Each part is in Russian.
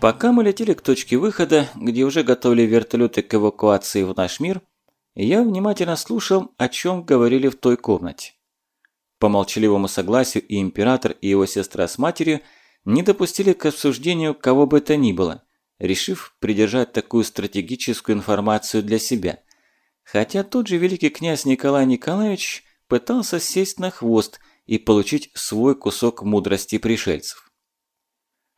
Пока мы летели к точке выхода, где уже готовили вертолеты к эвакуации в наш мир, я внимательно слушал, о чем говорили в той комнате. По молчаливому согласию и император, и его сестра с матерью не допустили к обсуждению кого бы то ни было, решив придержать такую стратегическую информацию для себя. Хотя тот же великий князь Николай Николаевич пытался сесть на хвост и получить свой кусок мудрости пришельцев.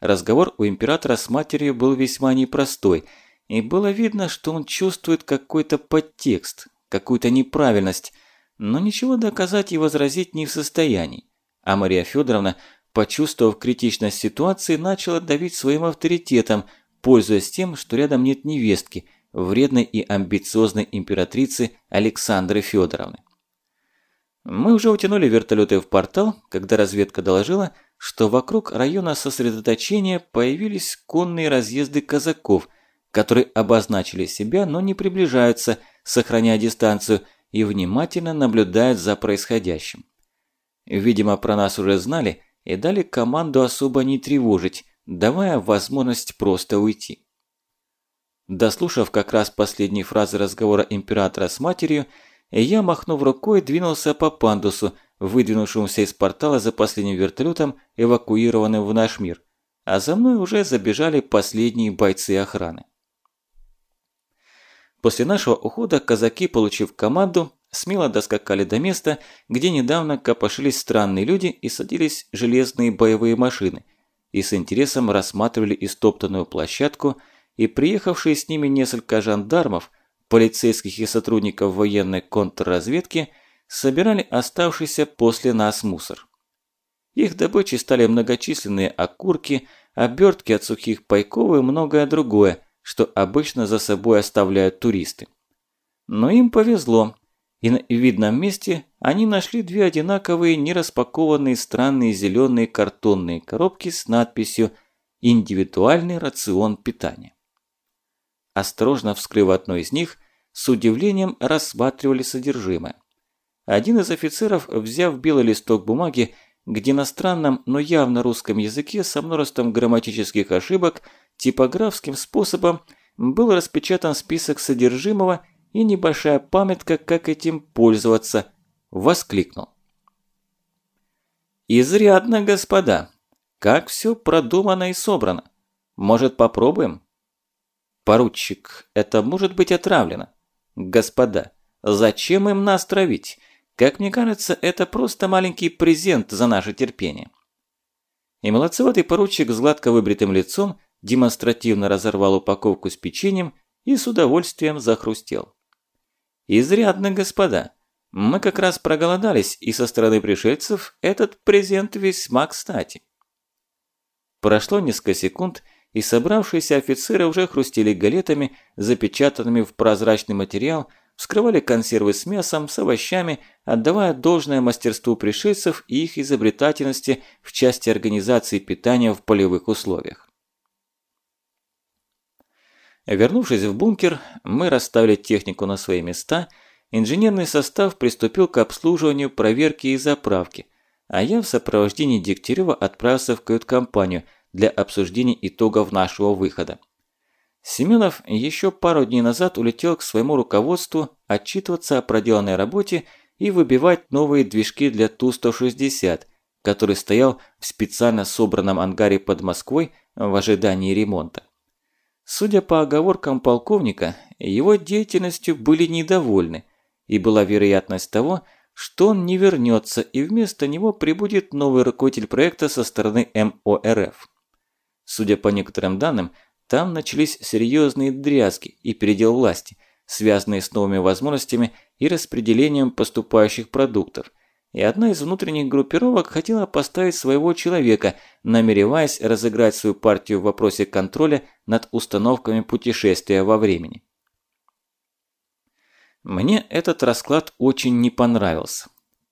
Разговор у императора с матерью был весьма непростой, и было видно, что он чувствует какой-то подтекст, какую-то неправильность, но ничего доказать и возразить не в состоянии. А Мария Федоровна, почувствовав критичность ситуации, начала давить своим авторитетом, пользуясь тем, что рядом нет невестки, вредной и амбициозной императрицы Александры Федоровны. Мы уже утянули вертолеты в портал, когда разведка доложила, что вокруг района сосредоточения появились конные разъезды казаков, которые обозначили себя, но не приближаются, сохраняя дистанцию, и внимательно наблюдают за происходящим. Видимо, про нас уже знали и дали команду особо не тревожить, давая возможность просто уйти. Дослушав как раз последние фразы разговора императора с матерью, я, махнув рукой, двинулся по пандусу, выдвинувшемуся из портала за последним вертолетом, эвакуированным в наш мир, а за мной уже забежали последние бойцы охраны. После нашего ухода казаки, получив команду, смело доскакали до места, где недавно копошились странные люди и садились железные боевые машины, и с интересом рассматривали истоптанную площадку, и приехавшие с ними несколько жандармов, полицейских и сотрудников военной контрразведки – собирали оставшийся после нас мусор. Их добычей стали многочисленные окурки, обертки от сухих пайков и многое другое, что обычно за собой оставляют туристы. Но им повезло, и на видном месте они нашли две одинаковые нераспакованные странные зеленые картонные коробки с надписью «Индивидуальный рацион питания». Осторожно вскрыв одну из них, с удивлением рассматривали содержимое. Один из офицеров, взяв белый листок бумаги, где на странном, но явно русском языке со множеством грамматических ошибок, типографским способом был распечатан список содержимого и небольшая памятка, как этим пользоваться, воскликнул. «Изрядно, господа! Как все продумано и собрано! Может, попробуем?» «Поручик, это может быть отравлено. Господа, зачем им нас травить? Как мне кажется, это просто маленький презент за наше терпение. И молодцеватый поручик с гладко выбритым лицом демонстративно разорвал упаковку с печеньем и с удовольствием захрустел. «Изрядно, господа. Мы как раз проголодались, и со стороны пришельцев этот презент весьма кстати». Прошло несколько секунд, и собравшиеся офицеры уже хрустели галетами, запечатанными в прозрачный материал, вскрывали консервы с мясом, с овощами, отдавая должное мастерству пришельцев и их изобретательности в части организации питания в полевых условиях. Вернувшись в бункер, мы расставили технику на свои места, инженерный состав приступил к обслуживанию, проверки и заправки, а я в сопровождении Дегтярева отправился в кают-компанию для обсуждения итогов нашего выхода. Семенов еще пару дней назад улетел к своему руководству отчитываться о проделанной работе и выбивать новые движки для Ту-160, который стоял в специально собранном ангаре под Москвой в ожидании ремонта. Судя по оговоркам полковника, его деятельностью были недовольны, и была вероятность того, что он не вернется и вместо него прибудет новый руководитель проекта со стороны МОРФ. Судя по некоторым данным, там начались серьезные дрязги и передел власти, связанные с новыми возможностями и распределением поступающих продуктов. И одна из внутренних группировок хотела поставить своего человека, намереваясь разыграть свою партию в вопросе контроля над установками путешествия во времени. Мне этот расклад очень не понравился.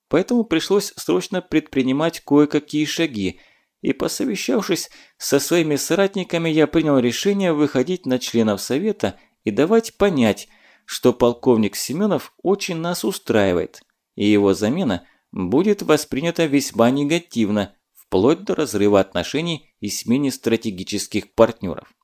Поэтому пришлось срочно предпринимать кое-какие шаги, и посовещавшись со своими соратниками, я принял решение выходить на членов совета и давать понять, что полковник Семенов очень нас устраивает, и его замена будет воспринята весьма негативно, вплоть до разрыва отношений и смены стратегических партнеров.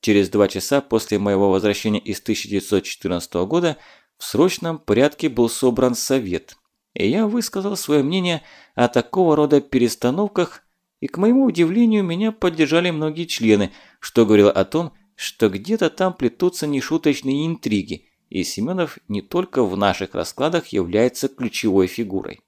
Через два часа после моего возвращения из 1914 года в срочном порядке был собран совет, и я высказал свое мнение о такого рода перестановках, и, к моему удивлению, меня поддержали многие члены, что говорило о том, что где-то там плетутся нешуточные интриги, и Семенов не только в наших раскладах является ключевой фигурой.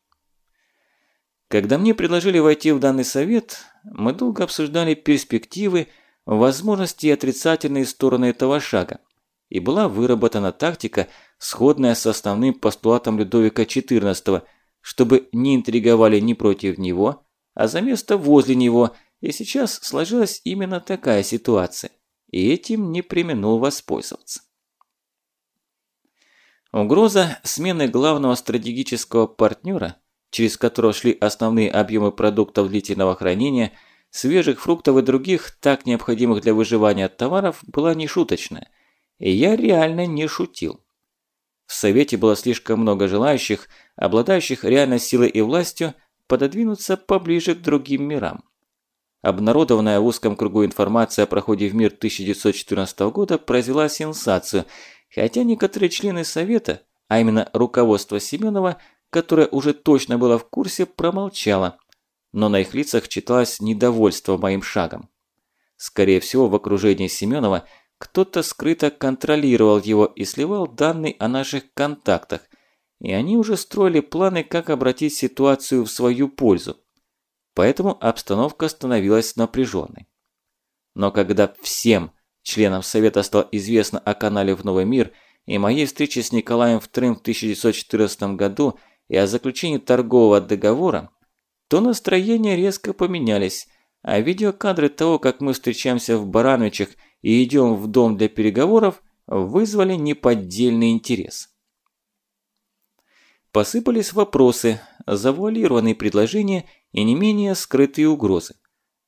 Когда мне предложили войти в данный совет, мы долго обсуждали перспективы, возможности и отрицательные стороны этого шага, и была выработана тактика, сходная с основным постулатом Людовика XIV, чтобы не интриговали ни против него, а за место возле него, и сейчас сложилась именно такая ситуация, и этим не применул воспользоваться. Угроза смены главного стратегического партнера, через которого шли основные объемы продуктов длительного хранения, свежих фруктов и других, так необходимых для выживания товаров, была нешуточная. И я реально не шутил. В Совете было слишком много желающих, обладающих реальной силой и властью, пододвинуться поближе к другим мирам. Обнародованная в узком кругу информация о проходе в мир 1914 года произвела сенсацию, хотя некоторые члены Совета, а именно руководство Семенова, которое уже точно было в курсе, промолчало, но на их лицах читалось недовольство моим шагом. Скорее всего, в окружении Семенова кто-то скрыто контролировал его и сливал данные о наших контактах, и они уже строили планы, как обратить ситуацию в свою пользу. Поэтому обстановка становилась напряженной. Но когда всем членам Совета стало известно о канале в Новый мир и моей встрече с Николаем II в 1914 году и о заключении торгового договора, то настроения резко поменялись, а видеокадры того, как мы встречаемся в Барановичах и идем в дом для переговоров, вызвали неподдельный интерес. Посыпались вопросы, завуалированные предложения и не менее скрытые угрозы.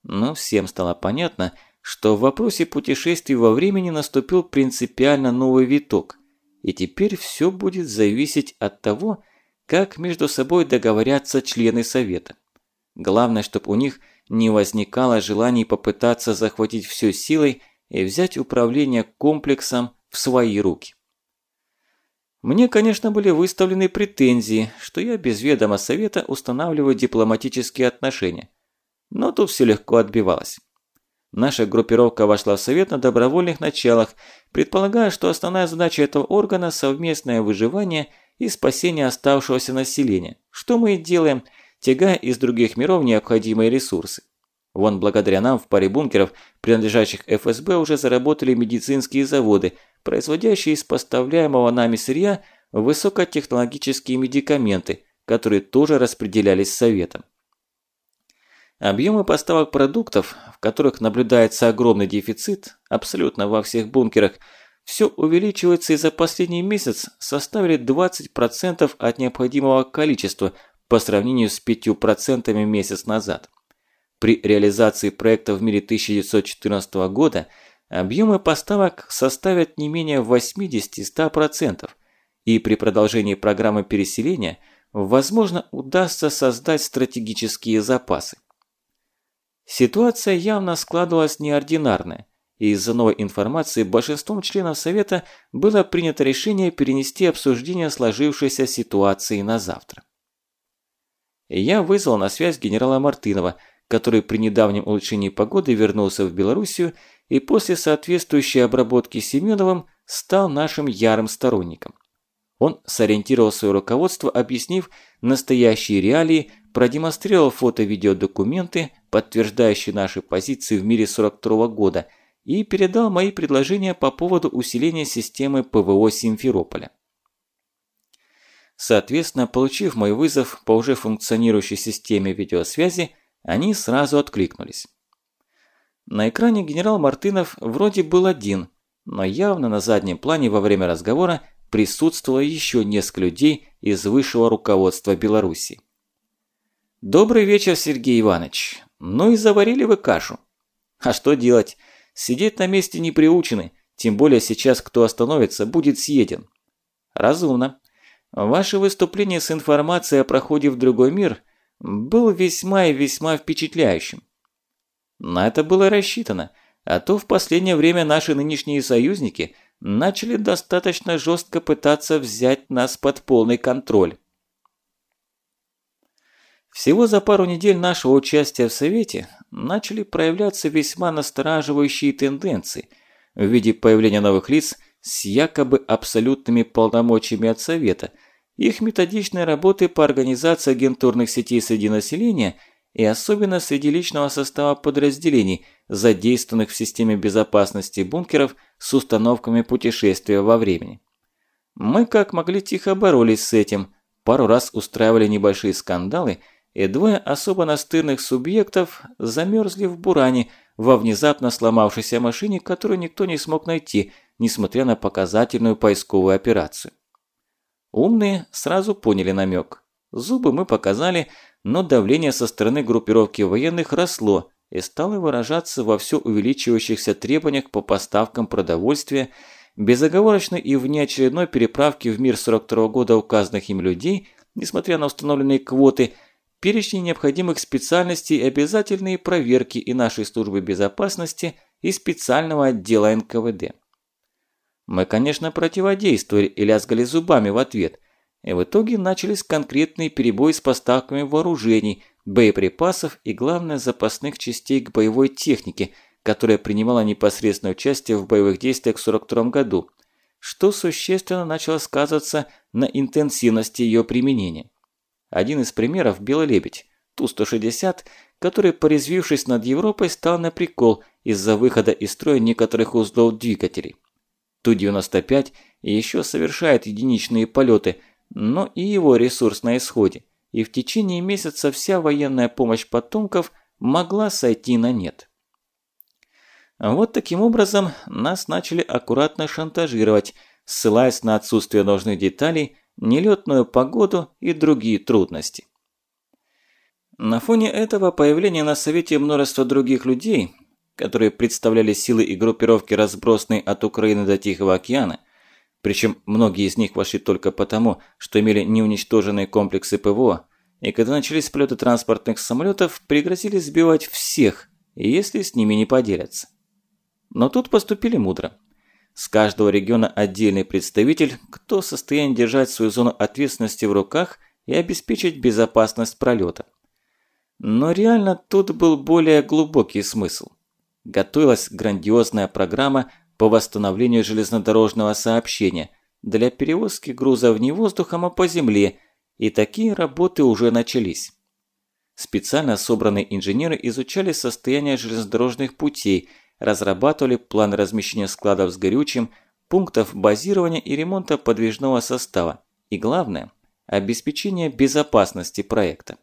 Но всем стало понятно, что в вопросе путешествий во времени наступил принципиально новый виток, и теперь все будет зависеть от того, как между собой договорятся члены Совета. Главное, чтобы у них не возникало желаний попытаться захватить все силой и взять управление комплексом в свои руки. Мне, конечно, были выставлены претензии, что я без ведома совета устанавливаю дипломатические отношения. Но тут все легко отбивалось. Наша группировка вошла в совет на добровольных началах, предполагая, что основная задача этого органа – совместное выживание и спасение оставшегося населения, что мы и делаем, тягая из других миров необходимые ресурсы. Вон благодаря нам в паре бункеров, принадлежащих ФСБ, уже заработали медицинские заводы – производящие из поставляемого нами сырья высокотехнологические медикаменты, которые тоже распределялись Советом. Объемы поставок продуктов, в которых наблюдается огромный дефицит, абсолютно во всех бункерах, все увеличивается и за последний месяц составили 20% от необходимого количества по сравнению с 5% месяц назад. При реализации проекта в мире 1914 года – объемы поставок составят не менее 80-100%, и при продолжении программы переселения, возможно, удастся создать стратегические запасы. Ситуация явно складывалась неординарная, и из-за новой информации большинством членов Совета было принято решение перенести обсуждение сложившейся ситуации на завтра. Я вызвал на связь генерала Мартынова, который при недавнем улучшении погоды вернулся в Белоруссию и после соответствующей обработки Семеновым стал нашим ярым сторонником. Он сориентировал свое руководство, объяснив настоящие реалии, продемонстрировал фото-видеодокументы, подтверждающие наши позиции в мире 42 -го года, и передал мои предложения по поводу усиления системы ПВО Симферополя. Соответственно, получив мой вызов по уже функционирующей системе видеосвязи, они сразу откликнулись. На экране генерал Мартынов вроде был один, но явно на заднем плане во время разговора присутствовало еще несколько людей из высшего руководства Беларуси. «Добрый вечер, Сергей Иванович. Ну и заварили вы кашу. А что делать? Сидеть на месте не приучены, Тем более сейчас кто остановится, будет съеден. Разумно. Ваше выступление с информацией о проходе в другой мир был весьма и весьма впечатляющим. На это было рассчитано, а то в последнее время наши нынешние союзники начали достаточно жестко пытаться взять нас под полный контроль. Всего за пару недель нашего участия в Совете начали проявляться весьма настораживающие тенденции в виде появления новых лиц с якобы абсолютными полномочиями от Совета, их методичной работы по организации агентурных сетей среди населения и особенно среди личного состава подразделений, задействованных в системе безопасности бункеров с установками путешествия во времени. Мы как могли тихо боролись с этим, пару раз устраивали небольшие скандалы – и двое особо настырных субъектов замерзли в буране во внезапно сломавшейся машине, которую никто не смог найти, несмотря на показательную поисковую операцию. Умные сразу поняли намек. Зубы мы показали, но давление со стороны группировки военных росло и стало выражаться во все увеличивающихся требованиях по поставкам продовольствия, безоговорочной и внеочередной переправке в мир 42 -го года указанных им людей, несмотря на установленные квоты – перечни необходимых специальностей обязательные проверки и нашей службы безопасности и специального отдела НКВД. Мы, конечно, противодействовали и лязгали зубами в ответ, и в итоге начались конкретные перебои с поставками вооружений, боеприпасов и, главное, запасных частей к боевой технике, которая принимала непосредственное участие в боевых действиях в 1942 году, что существенно начало сказываться на интенсивности ее применения. Один из примеров – Белый лебедь, Ту-160, который, порезвившись над Европой, стал на прикол из-за выхода из строя некоторых узлов двигателей. Ту-95 еще совершает единичные полеты, но и его ресурс на исходе, и в течение месяца вся военная помощь потомков могла сойти на нет. Вот таким образом нас начали аккуратно шантажировать, ссылаясь на отсутствие нужных деталей – нелетную погоду и другие трудности. На фоне этого появление на Совете множества других людей, которые представляли силы и группировки, разбросанные от Украины до Тихого океана, причем многие из них вошли только потому, что имели неуничтоженные комплексы ПВО, и когда начались полеты транспортных самолетов, пригрозили сбивать всех, если с ними не поделятся. Но тут поступили мудро. С каждого региона отдельный представитель, кто в состоянии держать свою зону ответственности в руках и обеспечить безопасность пролета. Но реально тут был более глубокий смысл. Готовилась грандиозная программа по восстановлению железнодорожного сообщения для перевозки грузов не воздухом, а по земле, и такие работы уже начались. Специально собранные инженеры изучали состояние железнодорожных путей – разрабатывали план размещения складов с горючим, пунктов базирования и ремонта подвижного состава и, главное, обеспечение безопасности проекта.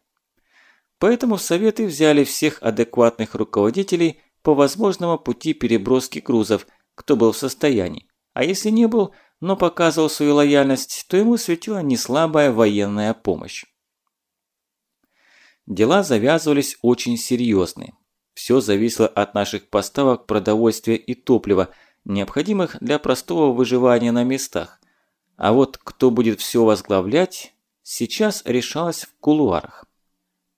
Поэтому в Советы взяли всех адекватных руководителей по возможному пути переброски грузов, кто был в состоянии, а если не был, но показывал свою лояльность, то ему светила неслабая военная помощь. Дела завязывались очень серьезные. Все зависело от наших поставок продовольствия и топлива, необходимых для простого выживания на местах. А вот кто будет все возглавлять, сейчас решалось в кулуарах.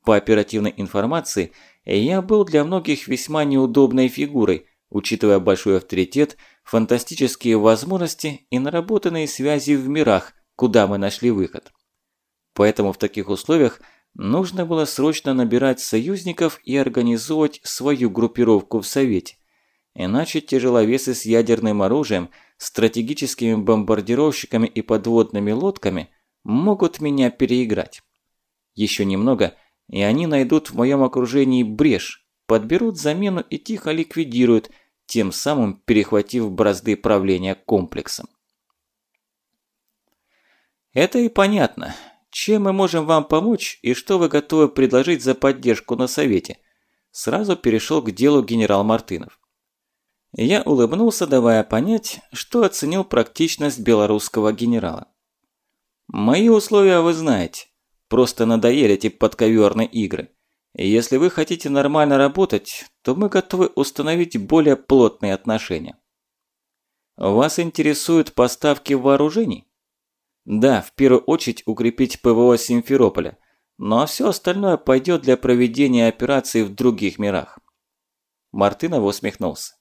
По оперативной информации, я был для многих весьма неудобной фигурой, учитывая большой авторитет, фантастические возможности и наработанные связи в мирах, куда мы нашли выход. Поэтому в таких условиях – Нужно было срочно набирать союзников и организовывать свою группировку в Совете. Иначе тяжеловесы с ядерным оружием, стратегическими бомбардировщиками и подводными лодками могут меня переиграть. Еще немного, и они найдут в моем окружении брешь, подберут замену и тихо ликвидируют, тем самым перехватив бразды правления комплексом. Это и понятно. Чем мы можем вам помочь и что вы готовы предложить за поддержку на совете? Сразу перешел к делу генерал Мартынов. Я улыбнулся, давая понять, что оценил практичность белорусского генерала. Мои условия вы знаете. Просто надоели эти подковерные игры. Если вы хотите нормально работать, то мы готовы установить более плотные отношения. Вас интересуют поставки вооружений? Да, в первую очередь укрепить ПВО Симферополя, но все остальное пойдет для проведения операций в других мирах. Мартынов усмехнулся.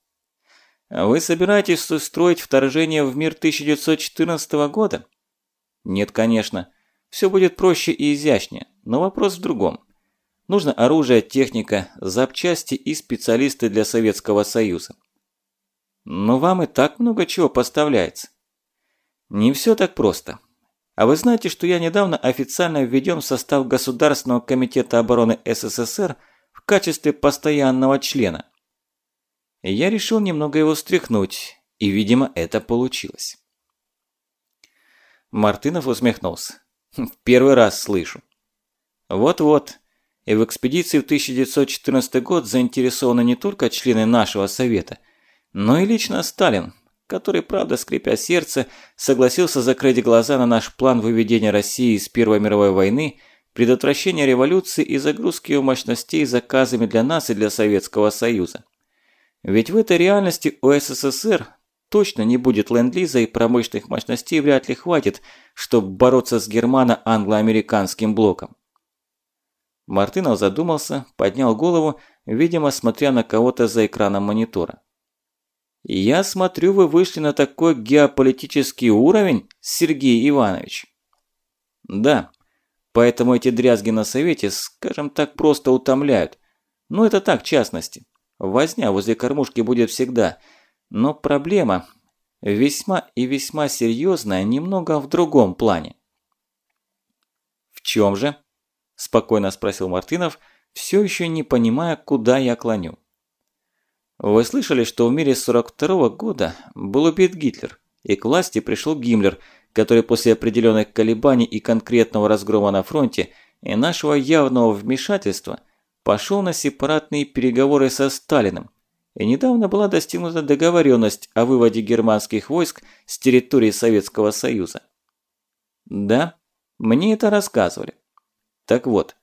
Вы собираетесь устроить вторжение в мир 1914 года? Нет, конечно. Все будет проще и изящнее, но вопрос в другом. Нужно оружие, техника, запчасти и специалисты для Советского Союза. Но вам и так много чего поставляется. Не все так просто. А вы знаете, что я недавно официально введен в состав Государственного комитета обороны СССР в качестве постоянного члена? Я решил немного его встряхнуть, и, видимо, это получилось. Мартынов усмехнулся. «В первый раз слышу». «Вот-вот. И в экспедиции в 1914 год заинтересованы не только члены нашего совета, но и лично Сталин, который, правда, скрипя сердце, согласился закрыть глаза на наш план выведения России из Первой мировой войны, предотвращения революции и загрузки ее мощностей заказами для нас и для Советского Союза. Ведь в этой реальности у СССР точно не будет ленд-лиза и промышленных мощностей вряд ли хватит, чтобы бороться с германо-англо-американским блоком. Мартынов задумался, поднял голову, видимо, смотря на кого-то за экраном монитора. «Я смотрю, вы вышли на такой геополитический уровень, Сергей Иванович». «Да, поэтому эти дрязги на совете, скажем так, просто утомляют. Ну, это так, в частности. Возня возле кормушки будет всегда. Но проблема весьма и весьма серьезная немного в другом плане. «В чем же?» – спокойно спросил Мартынов, все еще не понимая, куда я клоню. Вы слышали, что в мире 42 -го года был убит Гитлер, и к власти пришел Гиммлер, который после определенных колебаний и конкретного разгрома на фронте и нашего явного вмешательства пошел на сепаратные переговоры со Сталиным, и недавно была достигнута договоренность о выводе германских войск с территории Советского Союза. Да, мне это рассказывали. Так вот,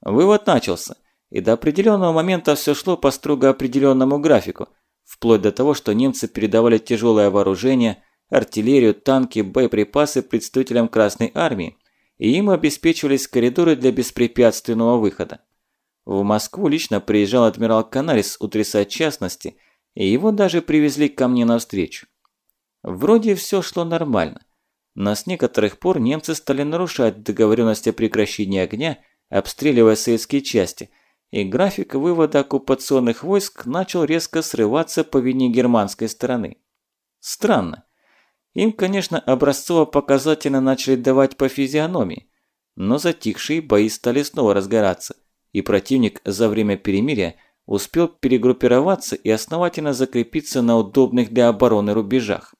вывод начался, и до определенного момента все шло по строго определенному графику, вплоть до того, что немцы передавали тяжелое вооружение, артиллерию, танки, боеприпасы представителям Красной Армии, и им обеспечивались коридоры для беспрепятственного выхода. В Москву лично приезжал адмирал Канарис утрясать частности, и его даже привезли ко мне навстречу. Вроде все шло нормально, но с некоторых пор немцы стали нарушать договоренность о прекращении огня, обстреливая советские части, и график вывода оккупационных войск начал резко срываться по вине германской стороны. Странно. Им, конечно, образцово-показательно начали давать по физиономии, но затихшие бои стали снова разгораться и противник за время перемирия успел перегруппироваться и основательно закрепиться на удобных для обороны рубежах.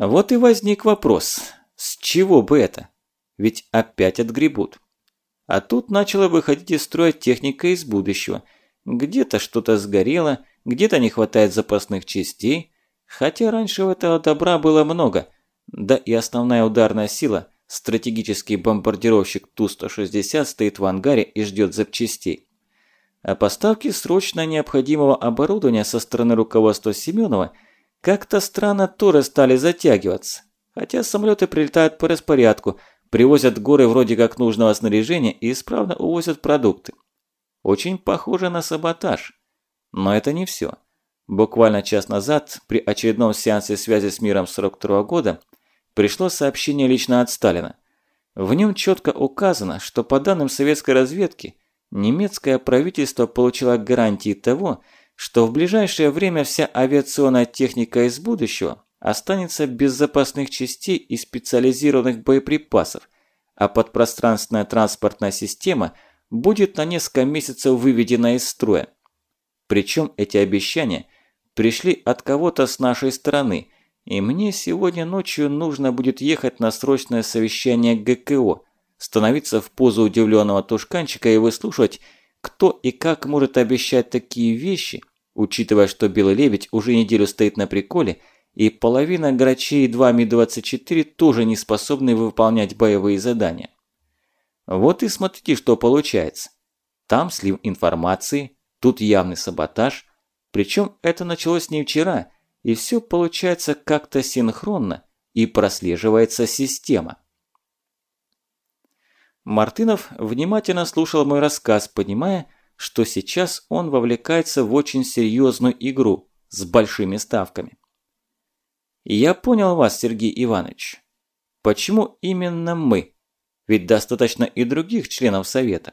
Вот и возник вопрос, с чего бы это? Ведь опять отгребут. А тут начала выходить из строя техника из будущего. Где-то что-то сгорело, где-то не хватает запасных частей, хотя раньше этого добра было много, да и основная ударная сила – Стратегический бомбардировщик Ту-160 стоит в ангаре и ждет запчастей. А поставки срочно необходимого оборудования со стороны руководства Семенова как-то странно тоже стали затягиваться. Хотя самолеты прилетают по распорядку, привозят горы вроде как нужного снаряжения и исправно увозят продукты. Очень похоже на саботаж. Но это не все. Буквально час назад, при очередном сеансе связи с миром 42 года, пришло сообщение лично от Сталина. В нем четко указано, что по данным советской разведки, немецкое правительство получило гарантии того, что в ближайшее время вся авиационная техника из будущего останется без запасных частей и специализированных боеприпасов, а подпространственная транспортная система будет на несколько месяцев выведена из строя. Причем эти обещания пришли от кого-то с нашей стороны – и мне сегодня ночью нужно будет ехать на срочное совещание ГКО, становиться в позу удивленного тушканчика и выслушивать, кто и как может обещать такие вещи, учитывая, что Белый Лебедь уже неделю стоит на приколе, и половина грачей 2 Ми-24 тоже не способны выполнять боевые задания. Вот и смотрите, что получается. Там слив информации, тут явный саботаж, причем это началось не вчера – и все получается как-то синхронно и прослеживается система. Мартынов внимательно слушал мой рассказ, понимая, что сейчас он вовлекается в очень серьезную игру с большими ставками. «Я понял вас, Сергей Иванович. Почему именно мы? Ведь достаточно и других членов Совета.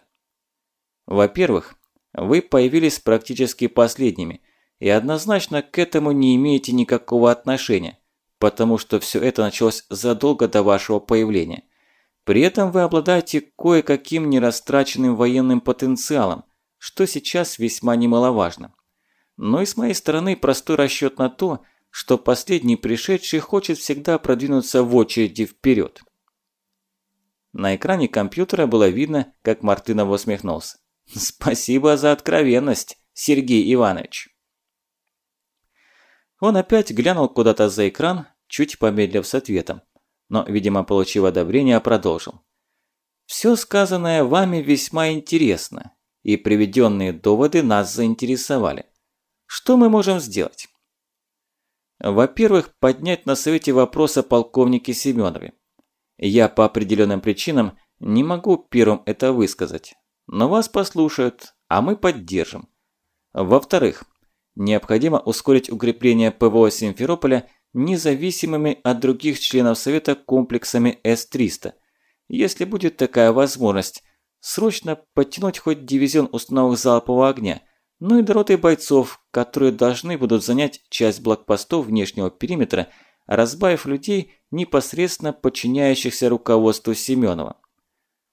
Во-первых, вы появились практически последними, и однозначно к этому не имеете никакого отношения, потому что все это началось задолго до вашего появления. При этом вы обладаете кое-каким нерастраченным военным потенциалом, что сейчас весьма немаловажно. Но и с моей стороны простой расчет на то, что последний пришедший хочет всегда продвинуться в очереди вперед. На экране компьютера было видно, как Мартынов усмехнулся. «Спасибо за откровенность, Сергей Иванович». Он опять глянул куда-то за экран, чуть помедлив с ответом, но, видимо, получив одобрение, продолжил. «Все сказанное вами весьма интересно, и приведенные доводы нас заинтересовали. Что мы можем сделать?» Во-первых, поднять на совете вопрос о полковнике Семенове. Я по определенным причинам не могу первым это высказать, но вас послушают, а мы поддержим. Во-вторых, необходимо ускорить укрепление ПВО Симферополя независимыми от других членов Совета комплексами С-300. Если будет такая возможность, срочно подтянуть хоть дивизион установок залпового огня, ну и дороты бойцов, которые должны будут занять часть блокпостов внешнего периметра, разбавив людей, непосредственно подчиняющихся руководству Семенова.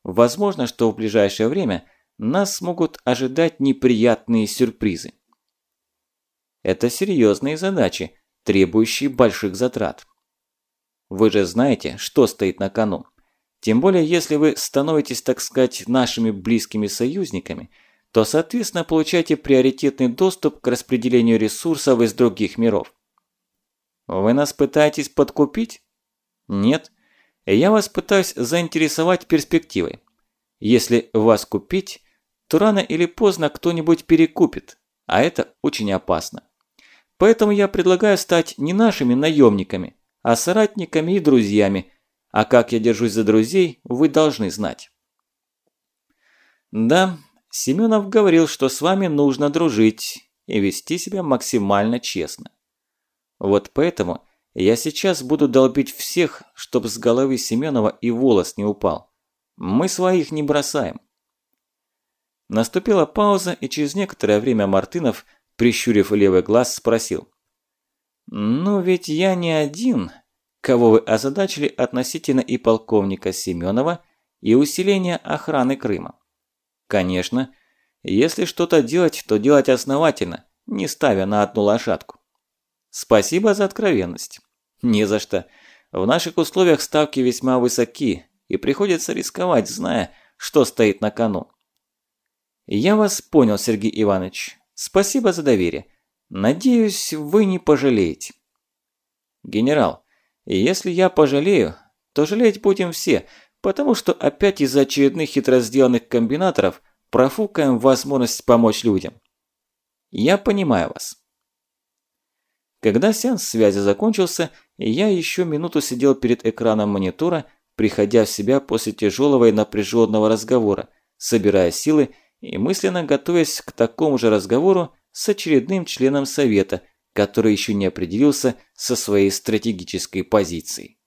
Возможно, что в ближайшее время нас могут ожидать неприятные сюрпризы. Это серьезные задачи, требующие больших затрат. Вы же знаете, что стоит на кону. Тем более, если вы становитесь, так сказать, нашими близкими союзниками, то, соответственно, получаете приоритетный доступ к распределению ресурсов из других миров. Вы нас пытаетесь подкупить? Нет. Я вас пытаюсь заинтересовать перспективой. Если вас купить, то рано или поздно кто-нибудь перекупит, а это очень опасно. Поэтому я предлагаю стать не нашими наемниками, а соратниками и друзьями, а как я держусь за друзей, вы должны знать. Да, Семенов говорил, что с вами нужно дружить и вести себя максимально честно. Вот поэтому я сейчас буду долбить всех, чтобы с головы Семенова и волос не упал. Мы своих не бросаем. Наступила пауза, и через некоторое время Мартынов, прищурив левый глаз, спросил. «Ну ведь я не один, кого вы озадачили относительно и полковника Семенова, и усиления охраны Крыма. Конечно, если что-то делать, то делать основательно, не ставя на одну лошадку. Спасибо за откровенность. Не за что. В наших условиях ставки весьма высоки, и приходится рисковать, зная, что стоит на кону. Я вас понял, Сергей Иванович. Спасибо за доверие. Надеюсь, вы не пожалеете. Генерал, если я пожалею, то жалеть будем все, потому что опять из-за очередных хитро сделанных комбинаторов профукаем возможность помочь людям. Я понимаю вас. Когда сеанс связи закончился, я еще минуту сидел перед экраном монитора, приходя в себя после тяжелого и напряженного разговора, собирая силы и мысленно готовясь к такому же разговору с очередным членом совета, который еще не определился со своей стратегической позицией.